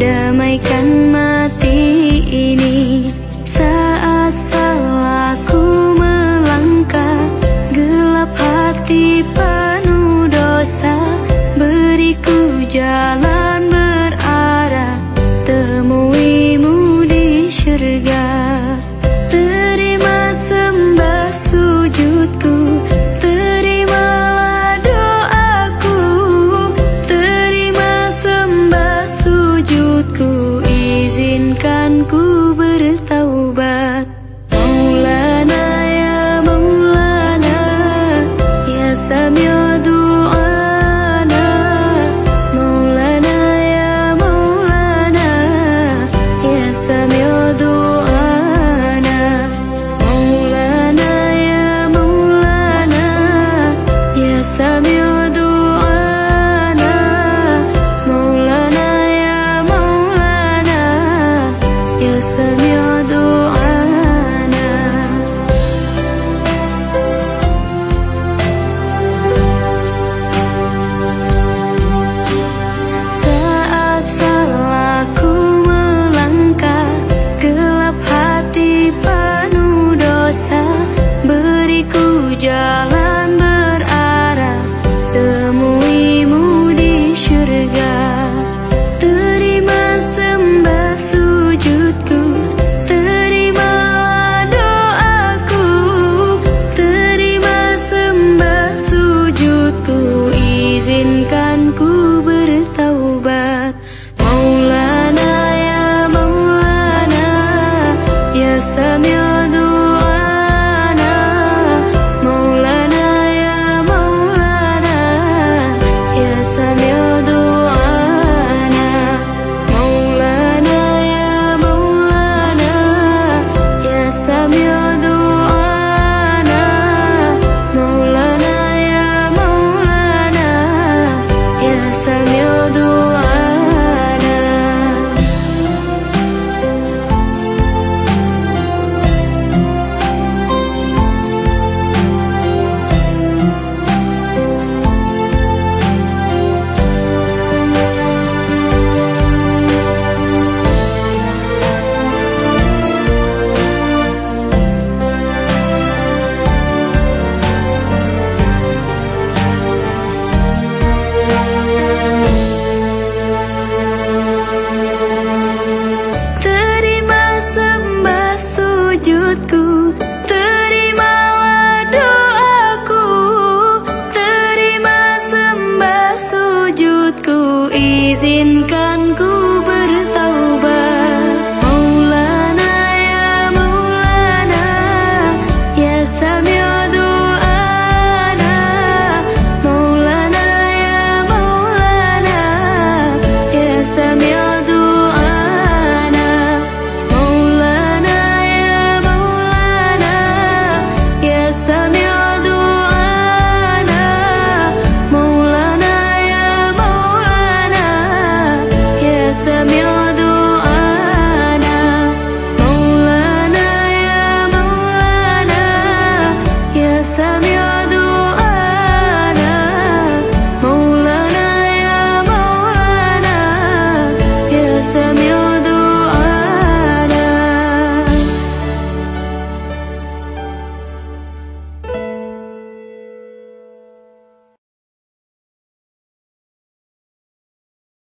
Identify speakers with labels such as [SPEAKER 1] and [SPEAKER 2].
[SPEAKER 1] damaikan mati ini saat salahku melangkah gelap hati. 夜色凉 diên can